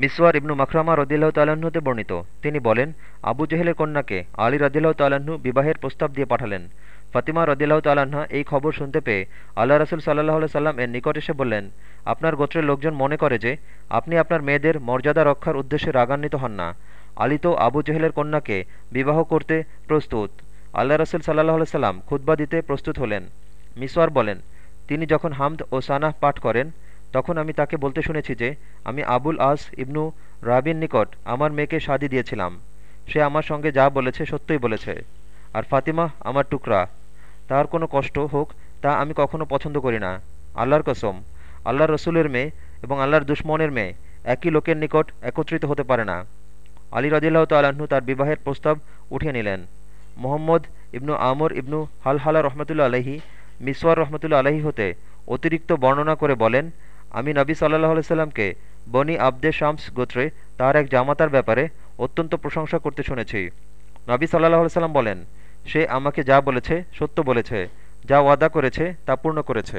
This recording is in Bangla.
মিসওয়ার ইবনু মাখরামা রদিল্লাহ তাল্লাহ্নতে বর্ণিত। তিনি বলেন, আবু জেহেলের কন্যাকে আলী রদিল্লাহ তাল্লাহ্ন বিবাহের প্রস্তাব দিয়ে পাঠালেন। ফাতিমা রদিল্লাহ তাল্লাহা এই খবর শুনতে পেয়ে আল্লাহ রসুল সাল্লাহ সাল্লাম এর নিকট এসে বললেন, আপনার গোত্রের লোকজন মনে করে যে, আপনি আপনার মেয়েদের মর্যাদা রক্ষার উদ্দেশ্যে রাগান্বিত হন না। আলী তো আবু জেহেলের কন্যাকে বিবাহ করতে প্রস্তুত। আল্লাহ রসুল সাল্লাহ সাল্লাম খুদ্া দিতে প্রস্তুত হলেন। মিসওয়ার বলেন, তিনি যখন হামদ ও সানাহ পাঠ করেন তখন আমি তাকে বলতে শুনেছি যে, আমি আবুল আস ইবনু রাবিন নিকট আমার মেয়েকে শাদি দিয়েছিলাম। সে আমার সঙ্গে যা বলেছে সত্যই বলেছে। আর ফাতিমা আমার টুকরা। তার কোনো কষ্ট হোক তা আমি কখনো পছন্দ করি না। আল্লাহর কসম আল্লাহ রসুলের মেয়ে এবং আল্লাহর দুশ্মনের মেয়ে একই লোকের নিকট একত্রিত হতে পারে না। আলী রদিল্লাহ তাল্লাহ্ন তার বিবাহের প্রস্তাব উঠিয়ে নিলেন। মোহাম্মদ ইবনু আমর ইবনু হালহালা রহমতুল্লা আলহী মিসওয়ার রহমতুল্লা আলহী হতে অতিরিক্ত বর্ণনা করে বলেন আমি নবী সাল্লাহ সাল্লামকে বনি আব্দে শামস গোত্রে তার এক জামাতার ব্যাপারে অত্যন্ত প্রশংসা করতে শুনেছি। নবী সাল্লাহ সাল্লাম বলেন, সে আমাকে যা বলেছে সত্য বলেছে, যা ওয়াদা করেছে তা পূর্ণ করেছে।